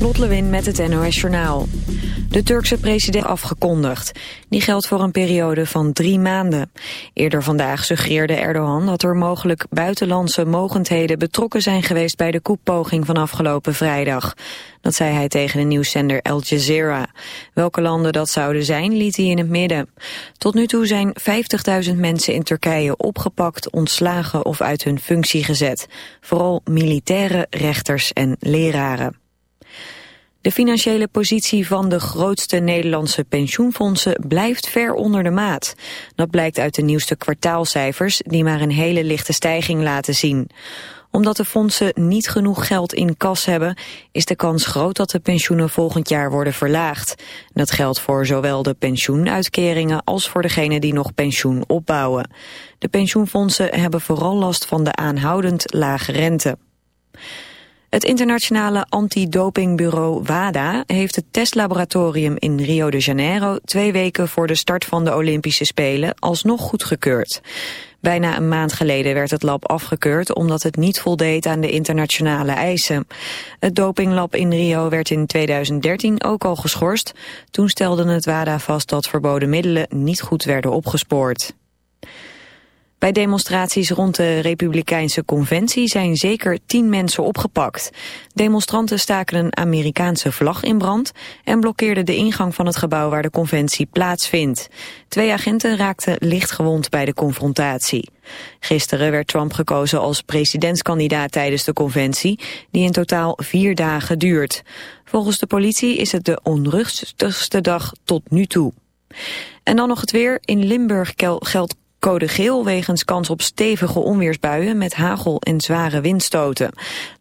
Lot Lewin met het NOS Journaal. De Turkse president afgekondigd. Die geldt voor een periode van drie maanden. Eerder vandaag suggereerde Erdogan dat er mogelijk buitenlandse mogendheden betrokken zijn geweest bij de koepoging van afgelopen vrijdag. Dat zei hij tegen de nieuwszender Al Jazeera. Welke landen dat zouden zijn, liet hij in het midden. Tot nu toe zijn 50.000 mensen in Turkije opgepakt, ontslagen of uit hun functie gezet. Vooral militairen, rechters en leraren. De financiële positie van de grootste Nederlandse pensioenfondsen blijft ver onder de maat. Dat blijkt uit de nieuwste kwartaalcijfers die maar een hele lichte stijging laten zien. Omdat de fondsen niet genoeg geld in kas hebben, is de kans groot dat de pensioenen volgend jaar worden verlaagd. Dat geldt voor zowel de pensioenuitkeringen als voor degenen die nog pensioen opbouwen. De pensioenfondsen hebben vooral last van de aanhoudend lage rente. Het internationale antidopingbureau WADA heeft het testlaboratorium in Rio de Janeiro twee weken voor de start van de Olympische Spelen alsnog goedgekeurd. Bijna een maand geleden werd het lab afgekeurd omdat het niet voldeed aan de internationale eisen. Het dopinglab in Rio werd in 2013 ook al geschorst. Toen stelde het WADA vast dat verboden middelen niet goed werden opgespoord. Bij demonstraties rond de Republikeinse Conventie zijn zeker tien mensen opgepakt. Demonstranten staken een Amerikaanse vlag in brand en blokkeerden de ingang van het gebouw waar de conventie plaatsvindt. Twee agenten raakten lichtgewond bij de confrontatie. Gisteren werd Trump gekozen als presidentskandidaat tijdens de conventie, die in totaal vier dagen duurt. Volgens de politie is het de onrustigste dag tot nu toe. En dan nog het weer. In Limburg geldt Code geel wegens kans op stevige onweersbuien met hagel en zware windstoten.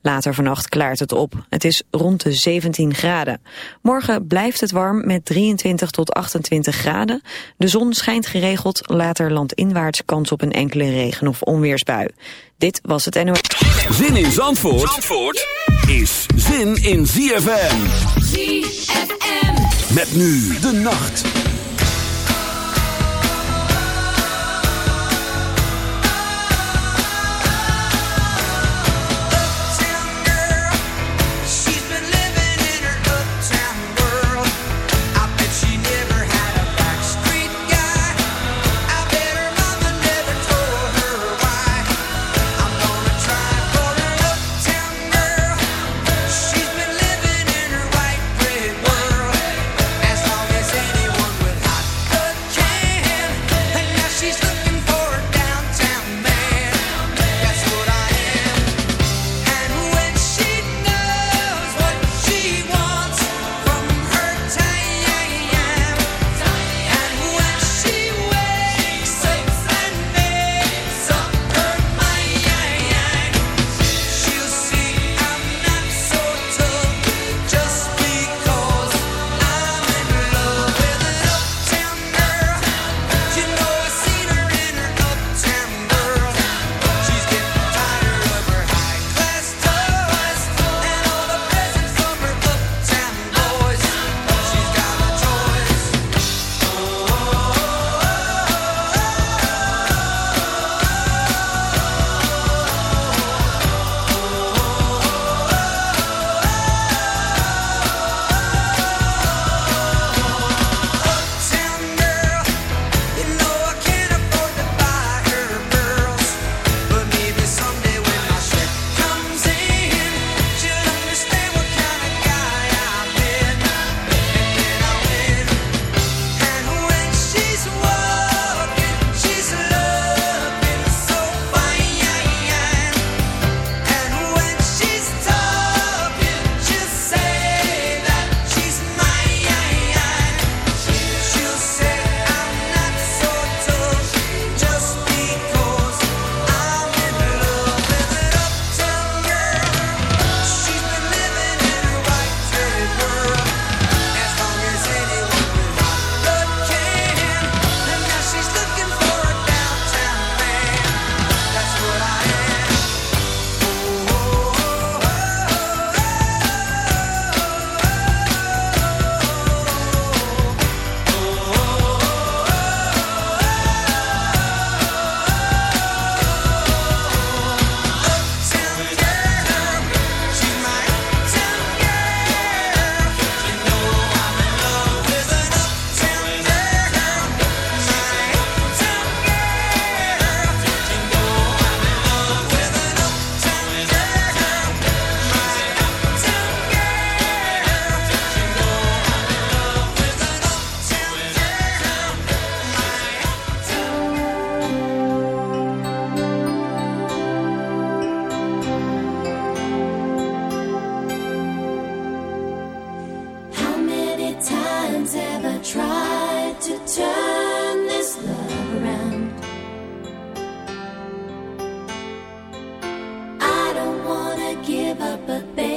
Later vannacht klaart het op. Het is rond de 17 graden. Morgen blijft het warm met 23 tot 28 graden. De zon schijnt geregeld, later landinwaarts kans op een enkele regen- of onweersbui. Dit was het NOS. Zin in Zandvoort, Zandvoort is zin in ZFM. ZFM. Met nu de nacht. the baby.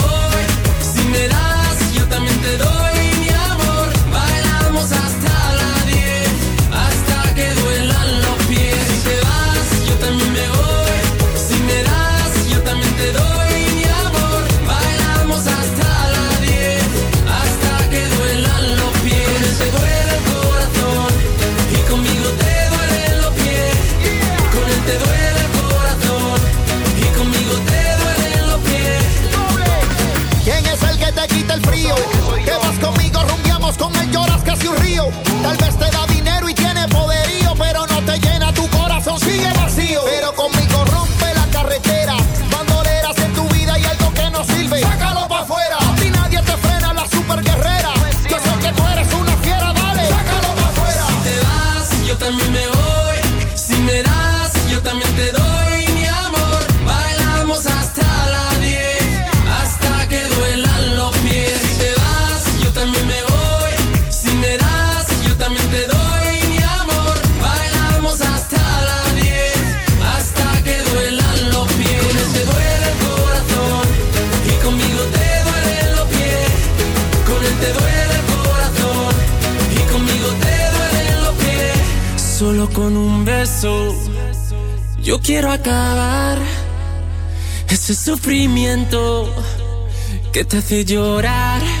te hace llorar.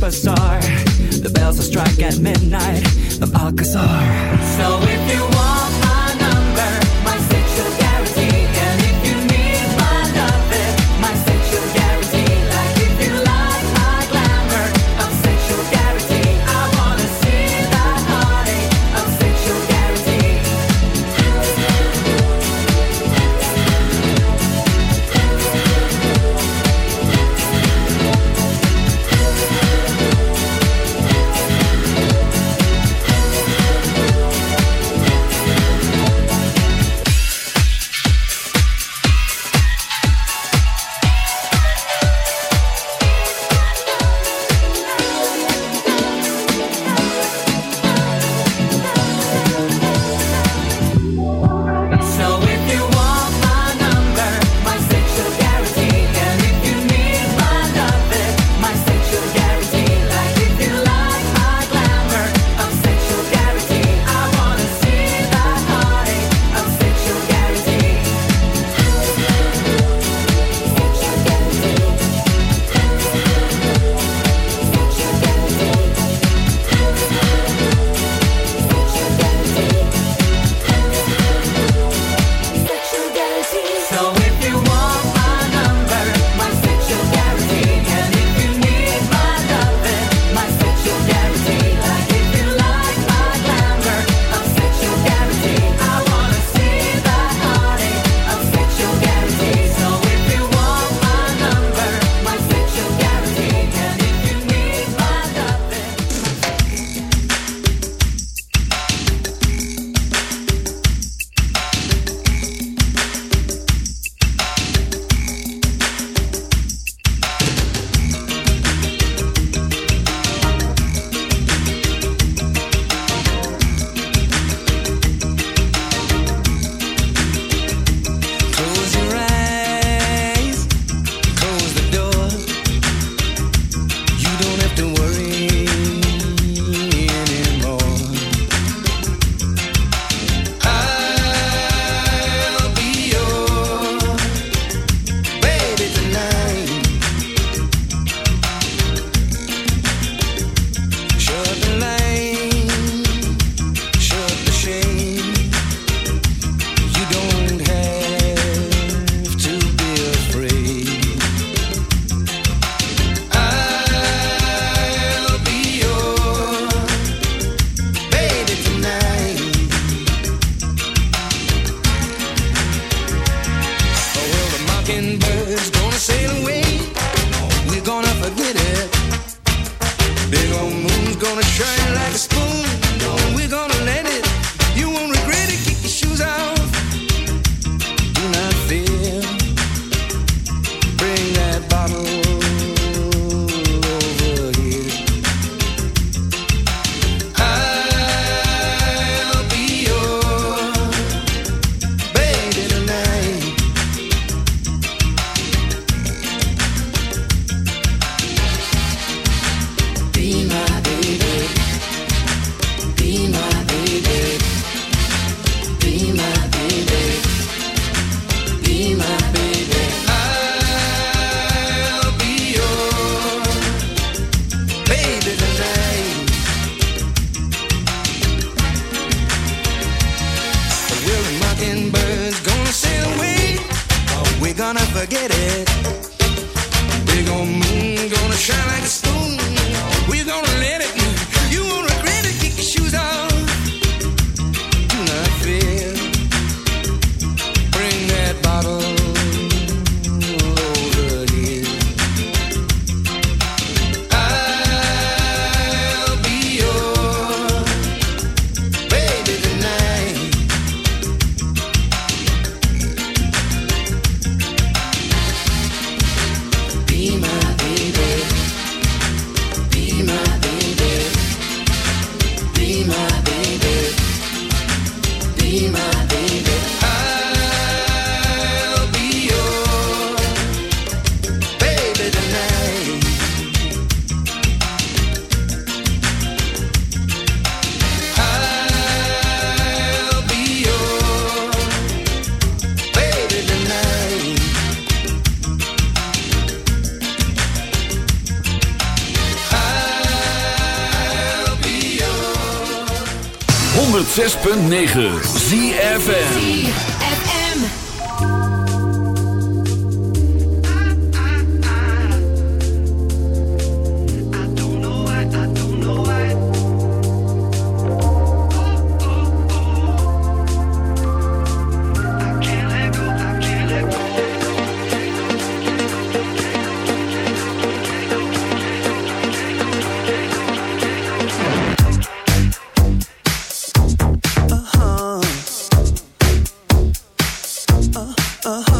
superstar. The bells will strike at midnight, the Alcazar. So if you want 106.9 Uh-huh.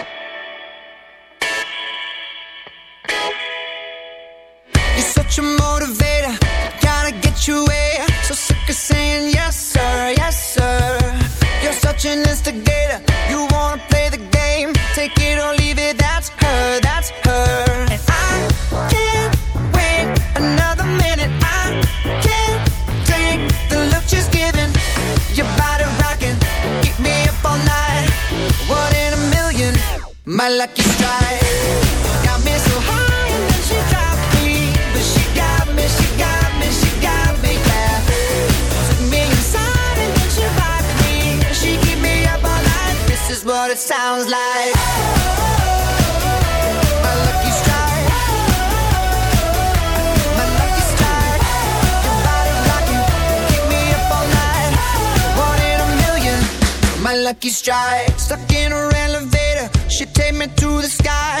My lucky strike. Got me so high and then she dropped me. But she got me, she got me, she got me, yeah. Took me inside and then she rocked me. She keep me up all night. This is what it sounds like. My lucky strike. My lucky strike. Your keep me up all night. One in a million. My lucky strike. Stuck in she take me to the sky,